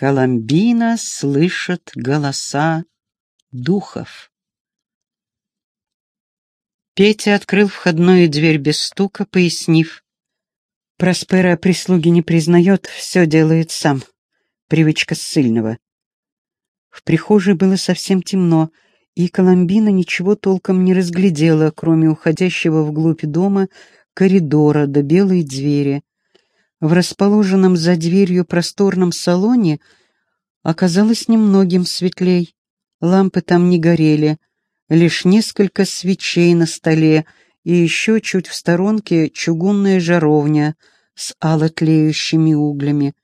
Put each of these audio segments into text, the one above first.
Коломбина слышит голоса духов. Петя открыл входную дверь без стука, пояснив. Проспера прислуги не признает, все делает сам. Привычка ссыльного. В прихожей было совсем темно, и Коломбина ничего толком не разглядела, кроме уходящего вглубь дома коридора до белой двери. В расположенном за дверью просторном салоне оказалось немногим светлей. Лампы там не горели, лишь несколько свечей на столе и еще чуть в сторонке чугунная жаровня с алотлеющими углями.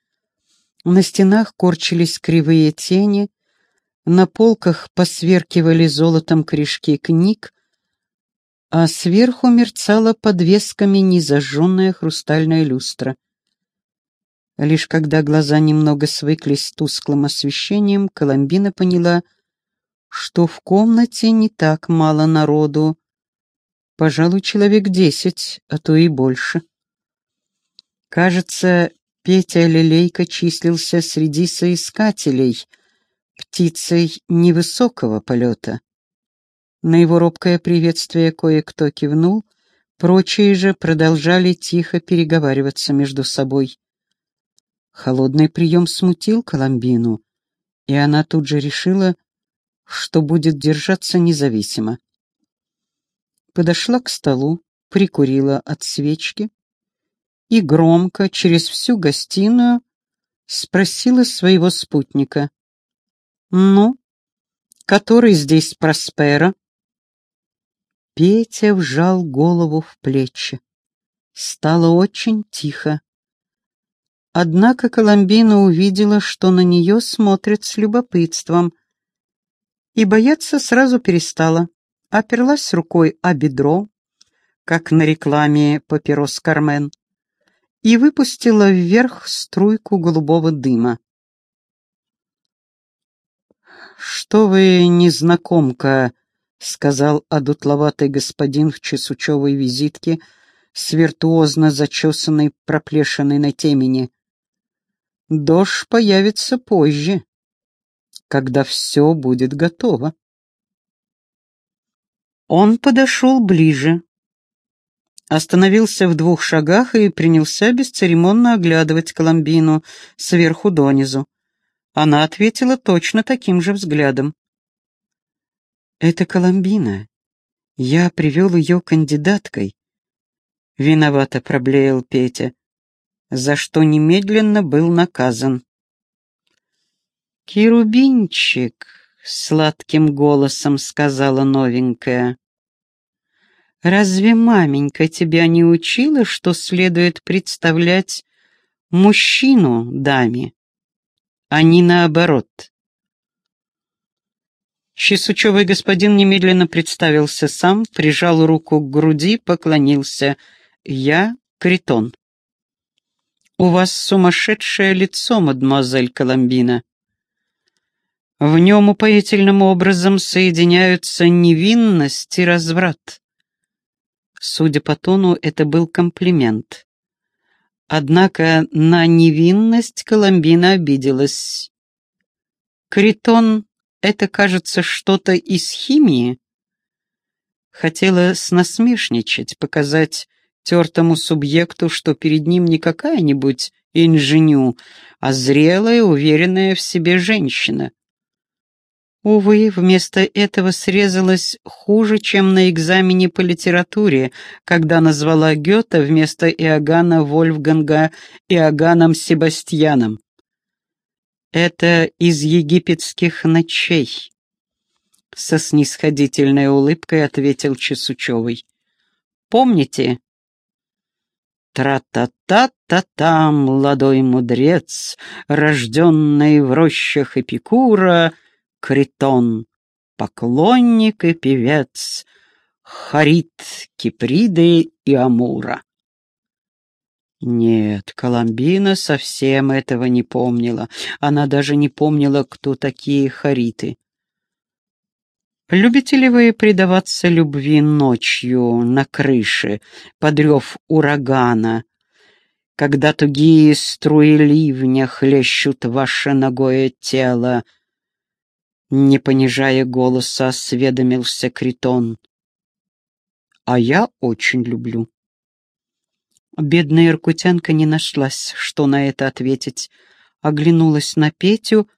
На стенах корчились кривые тени, на полках посверкивали золотом корешки книг, а сверху мерцала подвесками незажженная хрустальная люстра. Лишь когда глаза немного свыклись с тусклым освещением, Коломбина поняла, что в комнате не так мало народу, пожалуй, человек десять, а то и больше. Кажется, Петя Лилейка числился среди соискателей, птицей невысокого полета. На его робкое приветствие кое-кто кивнул, прочие же продолжали тихо переговариваться между собой. Холодный прием смутил Коломбину, и она тут же решила, что будет держаться независимо. Подошла к столу, прикурила от свечки и громко через всю гостиную спросила своего спутника. «Ну, который здесь Проспера?» Петя вжал голову в плечи. Стало очень тихо. Однако Коломбина увидела, что на нее смотрят с любопытством, и бояться сразу перестала. Оперлась рукой о бедро, как на рекламе папирос Кармен, и выпустила вверх струйку голубого дыма. «Что вы, незнакомка?» — сказал одутловатый господин в чесучевой визитке с виртуозно зачесанной проплешиной на темени. «Дождь появится позже, когда все будет готово». Он подошел ближе, остановился в двух шагах и принялся бесцеремонно оглядывать Коломбину сверху донизу. Она ответила точно таким же взглядом. Это Коломбина. Я привел ее кандидаткой. Виновато проблеял Петя, за что немедленно был наказан. «Кирубинчик», — сладким голосом сказала новенькая, — «разве маменька тебя не учила, что следует представлять мужчину даме, а не наоборот?» Чесучевый господин немедленно представился сам, прижал руку к груди, поклонился. «Я Критон». «У вас сумасшедшее лицо, мадемуазель Коломбина». В нем упоительным образом соединяются невинность и разврат. Судя по тону, это был комплимент. Однако на невинность Коломбина обиделась. Критон это, кажется, что-то из химии. Хотела снасмешничать, показать тертому субъекту, что перед ним не какая-нибудь инженю, а зрелая, уверенная в себе женщина. Увы, вместо этого срезалась хуже, чем на экзамене по литературе, когда назвала Гёте вместо Иоганна Вольфганга Иоганном Себастьяном. Это из египетских ночей. Со снисходительной улыбкой ответил Чесучевый. Помните? Тра-та-та-та-та, молодой мудрец, рожденный в рощах Эпикура, Критон, поклонник и певец, Харит, Киприды и Амура. Нет, Коломбина совсем этого не помнила. Она даже не помнила, кто такие хариты. Любите ли вы предаваться любви ночью на крыше, под рев урагана, когда тугие струи ливня хлещут ваше ногое тело. Не понижая голоса, осведомился Критон. А я очень люблю. Бедная иркутянка не нашлась, что на это ответить. Оглянулась на Петю,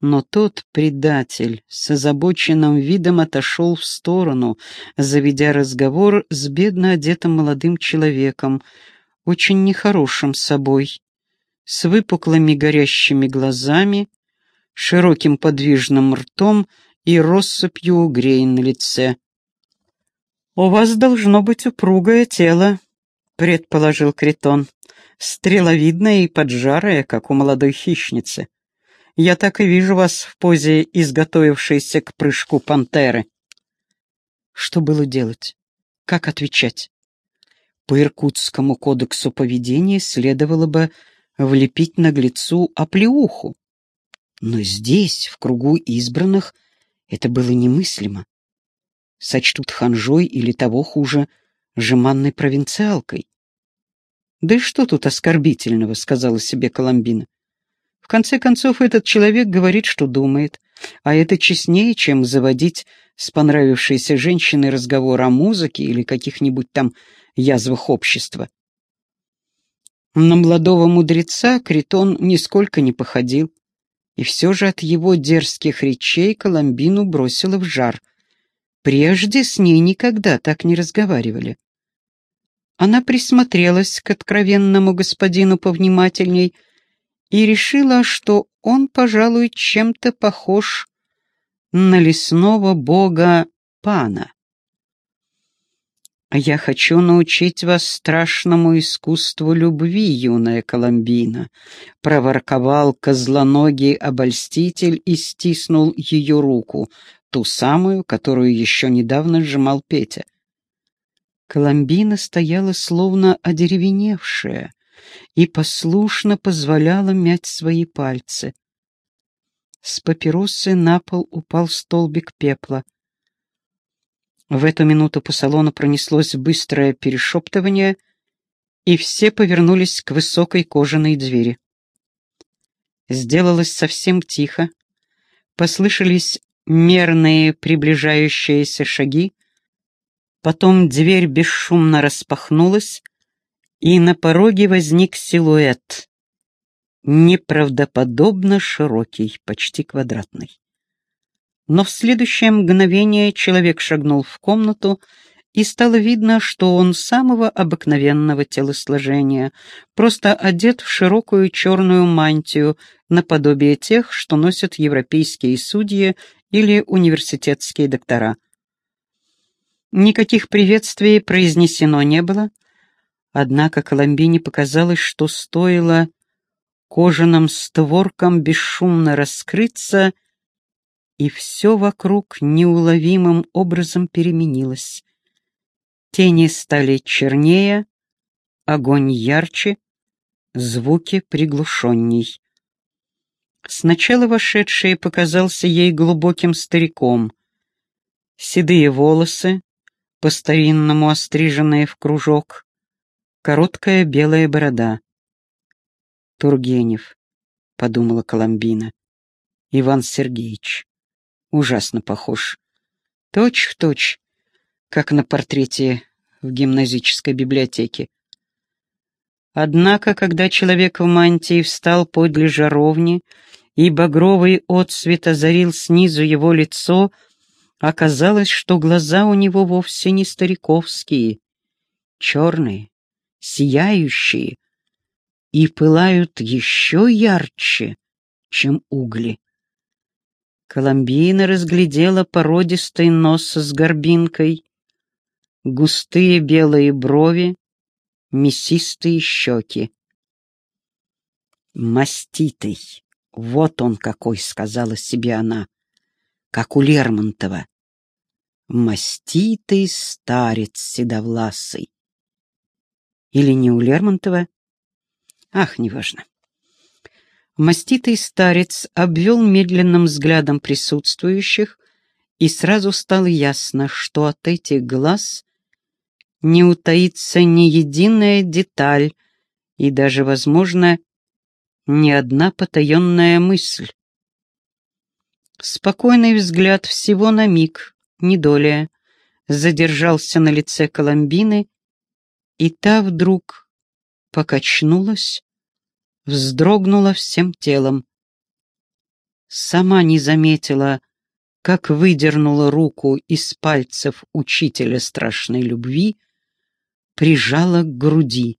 но тот, предатель, с озабоченным видом отошел в сторону, заведя разговор с бедно одетым молодым человеком, очень нехорошим собой, с выпуклыми горящими глазами, широким подвижным ртом и россыпью угрей на лице. «У вас должно быть упругое тело», — предположил Критон, «стреловидное и поджарое, как у молодой хищницы. Я так и вижу вас в позе изготовившейся к прыжку пантеры». Что было делать? Как отвечать? По Иркутскому кодексу поведения следовало бы влепить наглецу оплеуху. Но здесь, в кругу избранных, это было немыслимо. Сочтут ханжой или того хуже, жеманной провинциалкой. «Да и что тут оскорбительного?» — сказала себе Коломбина. «В конце концов, этот человек говорит, что думает, а это честнее, чем заводить с понравившейся женщиной разговор о музыке или каких-нибудь там язвах общества. На молодого мудреца Критон нисколько не походил, и все же от его дерзких речей Коломбину бросило в жар. Прежде с ней никогда так не разговаривали. Она присмотрелась к откровенному господину повнимательней и решила, что он, пожалуй, чем-то похож на лесного бога Пана. «Я хочу научить вас страшному искусству любви, юная Коломбина», — проворковал козлоногий обольститель и стиснул ее руку, ту самую, которую еще недавно сжимал Петя. Коломбина стояла словно одеревеневшая и послушно позволяла мять свои пальцы. С папиросы на пол упал столбик пепла — в эту минуту по салону пронеслось быстрое перешептывание, и все повернулись к высокой кожаной двери. Сделалось совсем тихо, послышались мерные приближающиеся шаги, потом дверь бесшумно распахнулась, и на пороге возник силуэт, неправдоподобно широкий, почти квадратный. Но в следующее мгновение человек шагнул в комнату, и стало видно, что он самого обыкновенного телосложения, просто одет в широкую черную мантию, наподобие тех, что носят европейские судьи или университетские доктора. Никаких приветствий произнесено не было, однако Коломбине показалось, что стоило кожаным створкам бесшумно раскрыться — и все вокруг неуловимым образом переменилось. Тени стали чернее, огонь ярче, звуки приглушенней. Сначала вошедший показался ей глубоким стариком. Седые волосы, по-старинному остриженные в кружок, короткая белая борода. «Тургенев», — подумала Коломбина, — «Иван Сергеевич» ужасно похож. Точь в точь, как на портрете в гимназической библиотеке. Однако, когда человек в мантии встал подле жаровни, и багровый отсвет озарил снизу его лицо, оказалось, что глаза у него вовсе не стариковские, черные, сияющие и пылают еще ярче, чем угли. Коломбина разглядела породистый нос с горбинкой, густые белые брови, мясистые щеки. «Маститый, вот он какой!» — сказала себе она, как у Лермонтова. «Маститый старец седовласый». Или не у Лермонтова? Ах, неважно. Маститый старец обвел медленным взглядом присутствующих, и сразу стало ясно, что от этих глаз не утаится ни единая деталь и даже, возможно, ни одна потаенная мысль. Спокойный взгляд всего на миг, не доля, задержался на лице Коломбины, и та вдруг покачнулась, вздрогнула всем телом. Сама не заметила, как выдернула руку из пальцев учителя страшной любви, прижала к груди.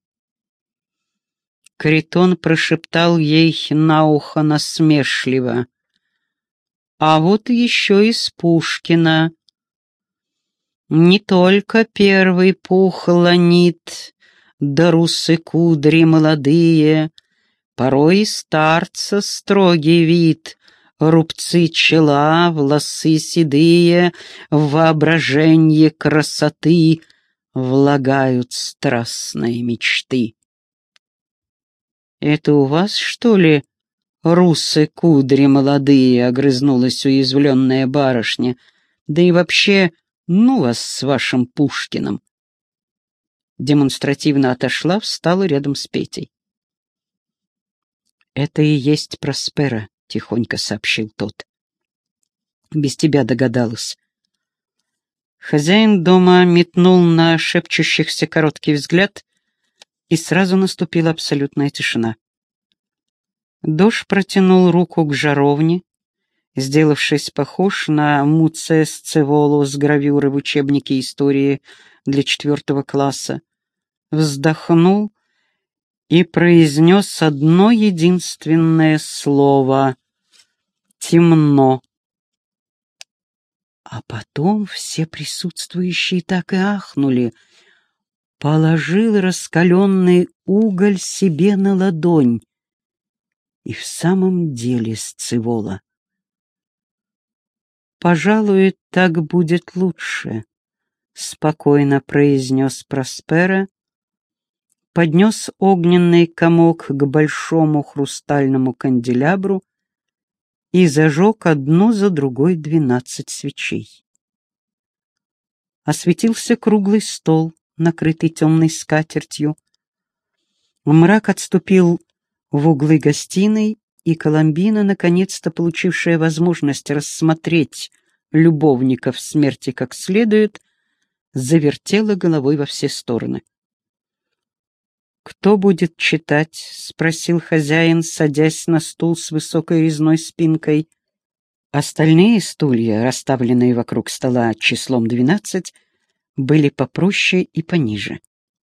Критон прошептал ей на ухо насмешливо. «А вот еще из Пушкина. Не только первый пух ланит, да русы кудри молодые, порой и старца строгий вид, рубцы чела, волосы седые, в воображенье красоты влагают страстные мечты. «Это у вас, что ли, русы кудри молодые?» — огрызнулась уязвленная барышня. «Да и вообще, ну вас с вашим Пушкиным!» Демонстративно отошла, встала рядом с Петей. «Это и есть Проспера», — тихонько сообщил тот. «Без тебя догадалась». Хозяин дома метнул на шепчущихся короткий взгляд и сразу наступила абсолютная тишина. Дож протянул руку к жаровне, сделавшись похож на Муце Сцеволу с гравюры в учебнике истории для четвертого класса, вздохнул и произнес одно единственное слово «темно». А потом все присутствующие так и ахнули — положил раскаленный уголь себе на ладонь. И в самом деле сцевола. «Пожалуй, так будет лучше», — спокойно произнес Проспера, поднес огненный комок к большому хрустальному канделябру и зажег одну за другой двенадцать свечей. Осветился круглый стол, накрытый темной скатертью. Мрак отступил в углы гостиной, и Коломбина, наконец-то получившая возможность рассмотреть любовников смерти как следует, завертела головой во все стороны. «Кто будет читать?» — спросил хозяин, садясь на стул с высокой резной спинкой. Остальные стулья, расставленные вокруг стола числом двенадцать, были попроще и пониже.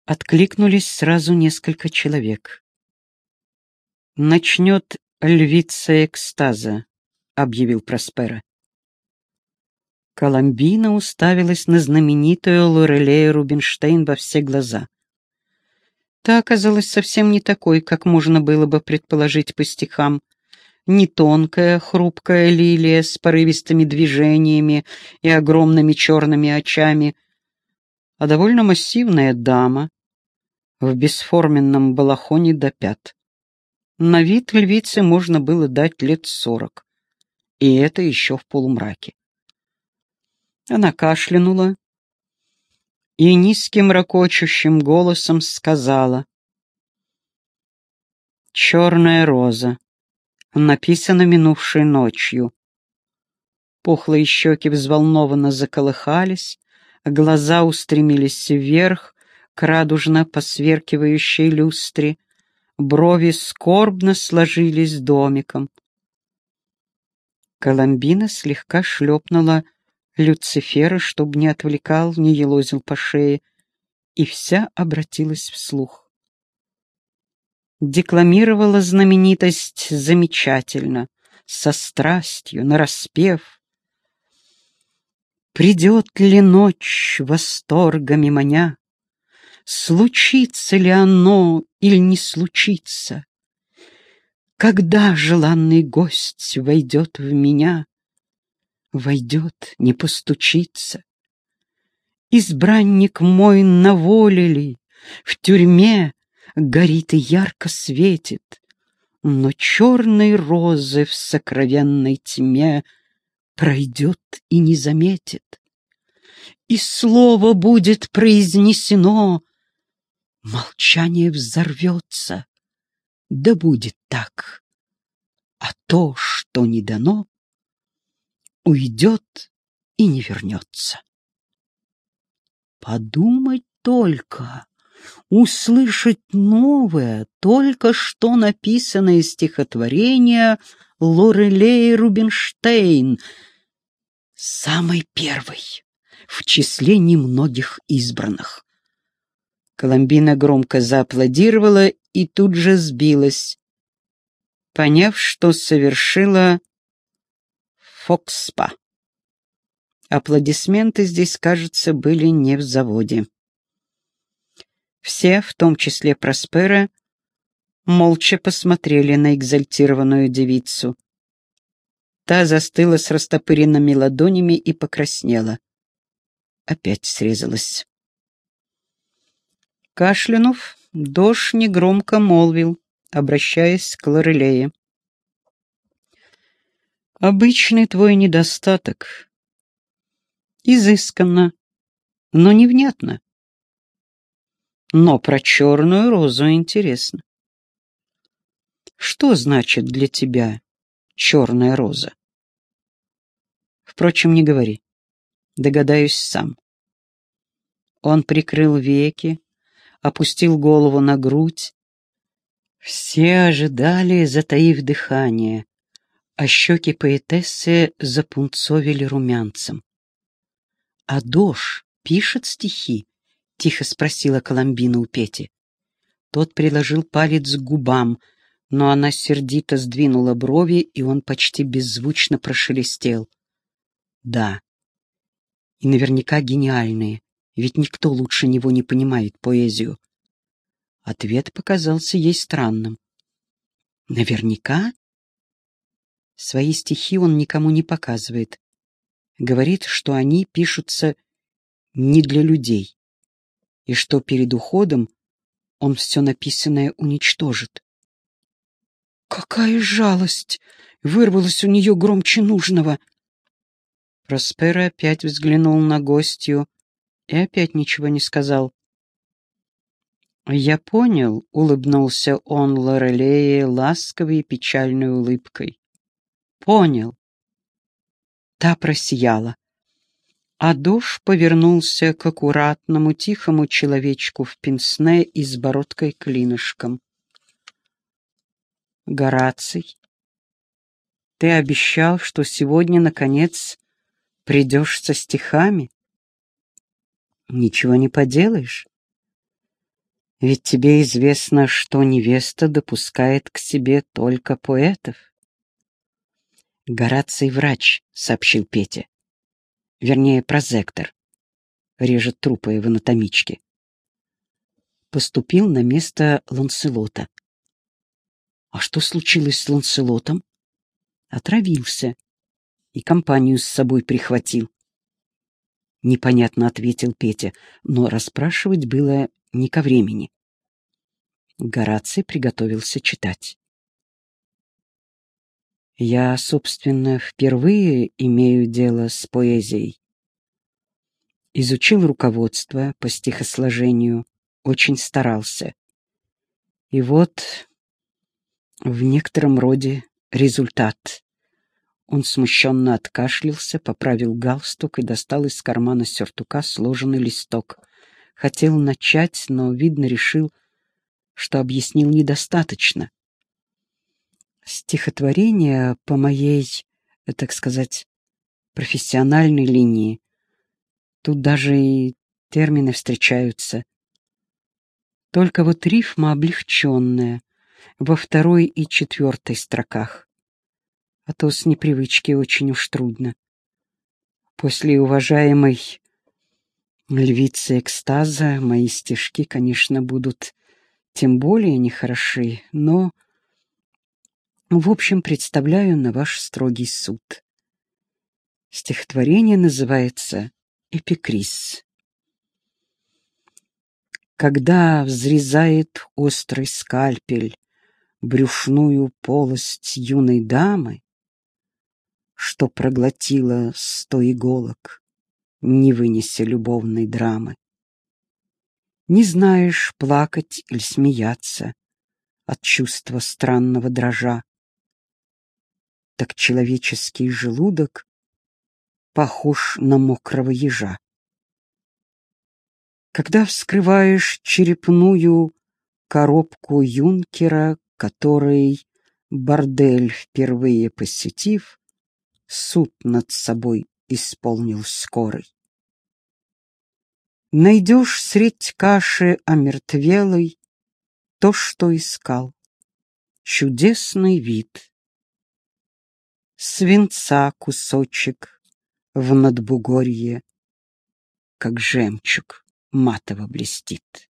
Откликнулись сразу несколько человек. «Начнет львица экстаза», — объявил Проспера. Коломбина уставилась на знаменитую Лорелею Рубинштейн во все глаза. Та оказалась совсем не такой, как можно было бы предположить по стихам. Не тонкая, хрупкая лилия с порывистыми движениями и огромными черными очами — а довольно массивная дама в бесформенном балахоне до пят. На вид львице можно было дать лет сорок, и это еще в полумраке. Она кашлянула и низким ракочущим голосом сказала «Черная роза» написано минувшей ночью. Пухлые щеки взволнованно заколыхались, Глаза устремились вверх, к радужно посверкивающей люстре. Брови скорбно сложились домиком. Коломбина слегка шлепнула Люцифера, чтобы не отвлекал, не елозил по шее, и вся обратилась вслух. Декламировала знаменитость замечательно, со страстью, нараспев, Придет ли ночь восторгами маня? Случится ли оно или не случится? Когда желанный гость войдет в меня? Войдет, не постучится. Избранник мой на воле ли, в тюрьме горит и ярко светит, но черной розы в сокровенной тьме пройдет и не заметит. И слово будет произнесено, молчание взорвется. Да будет так. А то, что не дано, уйдет и не вернется. Подумать только, услышать новое, только что написанное стихотворение Лорелей Рубинштейн, самый первый в числе немногих избранных. Коломбина громко зааплодировала и тут же сбилась, поняв, что совершила фокспа. Аплодисменты здесь, кажется, были не в заводе. Все, в том числе Проспера, молча посмотрели на экзальтированную девицу. Та застыла с растопыренными ладонями и покраснела. Опять срезалась. Кашлянув, Дош негромко молвил, обращаясь к Лорелее. «Обычный твой недостаток. Изысканно, но невнятно. Но про черную розу интересно. Что значит для тебя черная роза? Впрочем, не говори. Догадаюсь сам. Он прикрыл веки, опустил голову на грудь. Все ожидали, затаив дыхание, а щеки поэтессы запунцовили румянцем. «А Дош пишет стихи?» — тихо спросила Коломбина у Пети. Тот приложил палец к губам, но она сердито сдвинула брови, и он почти беззвучно прошелестел. «Да. И наверняка гениальные, ведь никто лучше него не понимает поэзию». Ответ показался ей странным. «Наверняка?» Свои стихи он никому не показывает. Говорит, что они пишутся не для людей и что перед уходом он все написанное уничтожит. «Какая жалость!» — вырвалось у нее громче нужного. Проспера опять взглянул на гостью и опять ничего не сказал. «Я понял», — улыбнулся он Лорелее ласковой и печальной улыбкой. «Понял». Та просияла а душ повернулся к аккуратному, тихому человечку в пенсне и с бородкой клинышком. «Гораций, ты обещал, что сегодня, наконец, придешь со стихами? Ничего не поделаешь. Ведь тебе известно, что невеста допускает к себе только поэтов». «Гораций врач», — сообщил Петя вернее, прозектор. Режет трупы в анатомичке. Поступил на место Ланселота. А что случилось с Ланселотом? Отравился и компанию с собой прихватил. Непонятно ответил Петя, но расспрашивать было не ко времени. Гораций приготовился читать. Я, собственно, впервые имею дело с поэзией. Изучил руководство по стихосложению, очень старался. И вот в некотором роде результат. Он смущенно откашлялся, поправил галстук и достал из кармана сюртука сложенный листок. Хотел начать, но, видно, решил, что объяснил недостаточно стихотворение по моей, так сказать, профессиональной линии. Тут даже и термины встречаются. Только вот рифма облегченная во второй и четвертой строках. А то с непривычки очень уж трудно. После уважаемой львицы экстаза мои стишки, конечно, будут тем более нехороши, но в общем, представляю на ваш строгий суд. Стихотворение называется «Эпикриз». Когда взрезает острый скальпель брюшную полость юной дамы, что проглотила сто иголок, не вынеся любовной драмы. Не знаешь, плакать или смеяться от чувства странного дрожа. Так человеческий желудок похож на мокрого ежа. Когда вскрываешь черепную коробку юнкера, который, бордель впервые посетив, суд над собой исполнил скорый. Найдешь средь каши омертвелой то, что искал. Чудесный вид. Свинца кусочек в надбугорье, как жемчуг матово блестит.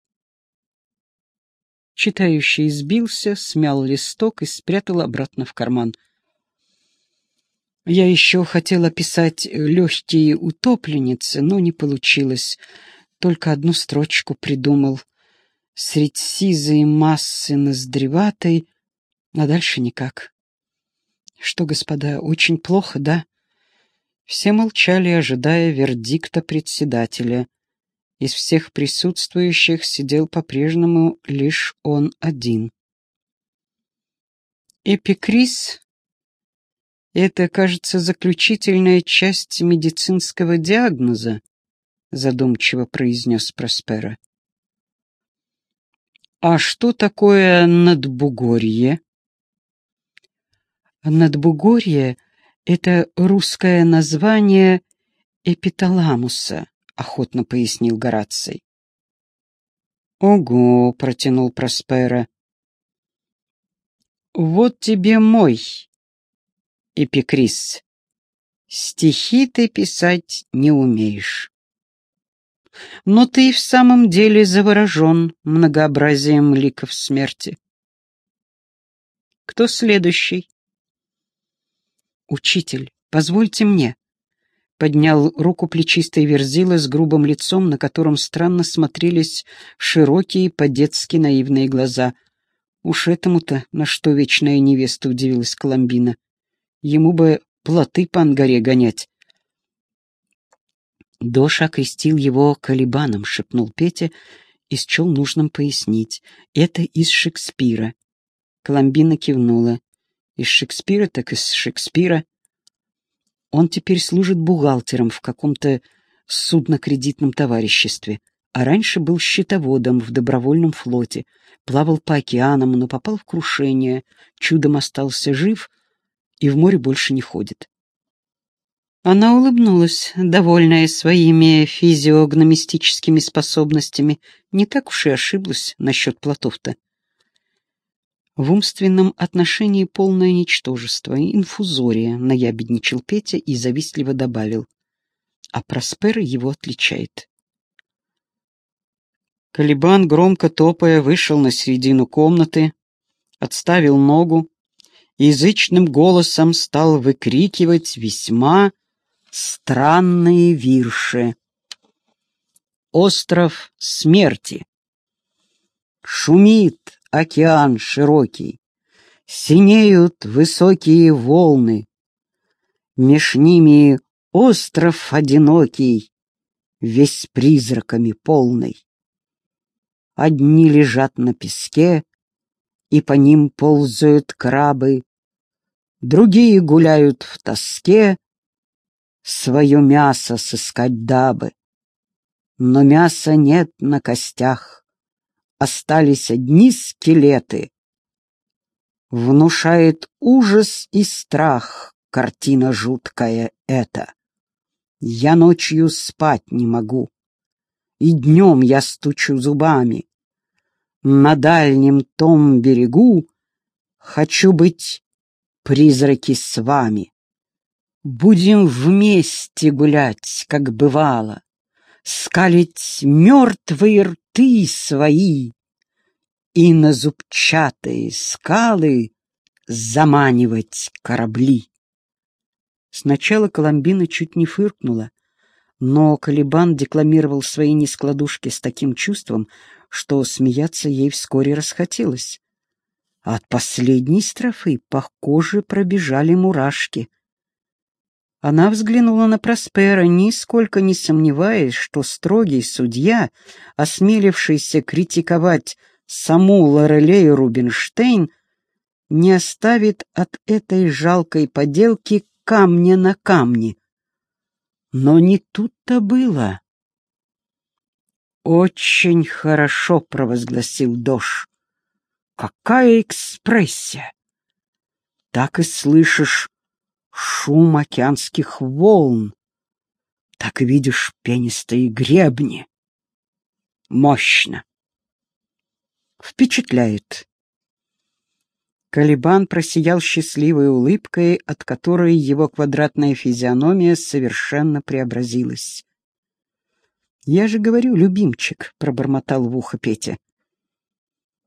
Читающий сбился, смял листок и спрятал обратно в карман. Я еще хотела писать легкие утопленницы, но не получилось. Только одну строчку придумал. Средь сизой массы ноздреватой, а дальше никак. Что, господа, очень плохо, да? Все молчали, ожидая вердикта председателя. Из всех присутствующих сидел по-прежнему лишь он один. Эпикриз — это, кажется, заключительная часть медицинского диагноза, задумчиво произнес Проспера. А что такое надбугорье? Надбугорье — это русское название эпиталамуса, охотно пояснил Гораций. Ого, протянул Проспера. Вот тебе мой эпикриз. Стихи ты писать не умеешь но ты в самом деле заворожен многообразием ликов смерти. Кто следующий? Учитель, позвольте мне. Поднял руку плечистой верзила с грубым лицом, на котором странно смотрелись широкие, по-детски наивные глаза. Уж этому-то на что вечная невеста удивилась Коломбина. Ему бы плоты по ангаре гонять. Доша окрестил его Калибаном, шепнул Петя и счел нужным пояснить. Это из Шекспира. Коломбина кивнула. Из Шекспира так из Шекспира. Он теперь служит бухгалтером в каком-то судно-кредитном товариществе, а раньше был счетоводом в добровольном флоте, плавал по океанам, но попал в крушение, чудом остался жив и в море больше не ходит. Она улыбнулась, довольная своими физиогномистическими способностями. Не так уж и ошиблась насчет плотов-то. В умственном отношении полное ничтожество, инфузория, наябедничал Петя и завистливо добавил. А Проспер его отличает. Калибан, громко топая, вышел на середину комнаты, отставил ногу язычным голосом стал выкрикивать весьма Странные вирши. Остров смерти. Шумит океан широкий, Синеют высокие волны. Меж ними остров одинокий, Весь призраками полный. Одни лежат на песке, И по ним ползают крабы, Другие гуляют в тоске, свое мясо сыскать дабы. Но мяса нет на костях, остались одни скелеты. Внушает ужас и страх картина жуткая эта. Я ночью спать не могу, и днем я стучу зубами. На дальнем том берегу хочу быть призраки с вами. Будем вместе гулять, как бывало, Скалить мертвые рты свои И на зубчатые скалы Заманивать корабли. Сначала Коломбина чуть не фыркнула, но Калибан декламировал свои нескладушки с таким чувством, что смеяться ей вскоре расхотелось. от последней строфы по коже пробежали мурашки — Она взглянула на Проспера, нисколько не сомневаясь, что строгий судья, осмелившийся критиковать саму Лорелею Рубинштейн, не оставит от этой жалкой поделки камня на камне. Но не тут-то было. «Очень хорошо», — провозгласил Дош. «Какая экспрессия! Так и слышишь шум океанских волн, так и видишь пенистые гребни. Мощно. Впечатляет. Калибан просиял счастливой улыбкой, от которой его квадратная физиономия совершенно преобразилась. «Я же говорю, любимчик», — пробормотал в ухо Петя.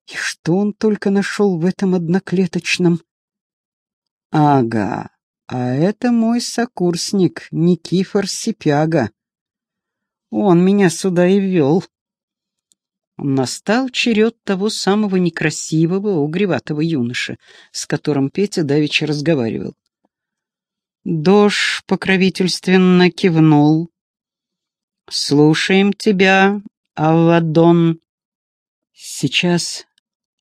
«И что он только нашел в этом одноклеточном?» «Ага, а это мой сокурсник Никифор Сипяга. Он меня сюда и вел. Настал черед того самого некрасивого, угреватого юноши, с которым Петя давеча разговаривал. Дож покровительственно кивнул. «Слушаем тебя, Авадон». «Сейчас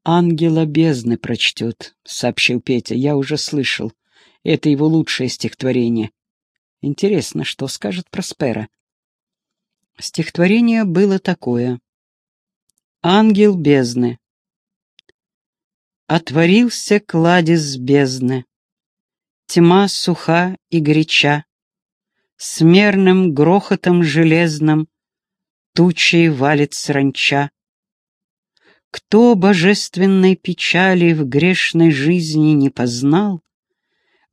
ангела бездны прочтет», — сообщил Петя. «Я уже слышал. Это его лучшее стихотворение. Интересно, что скажет Проспера. Стихотворение было такое. Ангел бездны. Отворился кладезь бездны. Тьма суха и горяча. С мерным грохотом железным Тучей валит сранча. Кто божественной печали В грешной жизни не познал,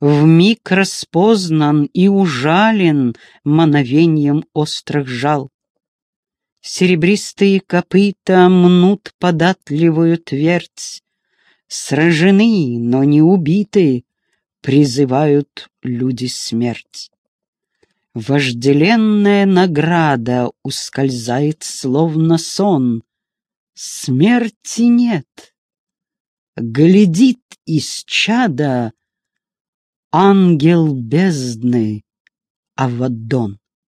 вмиг распознан и ужален мановеньем острых жал. Серебристые копыта мнут податливую твердь, Сражены, но не убиты, призывают люди смерть. Вожделенная награда ускользает, словно сон. Смерти нет. Глядит из чада ангел бездны Авадон.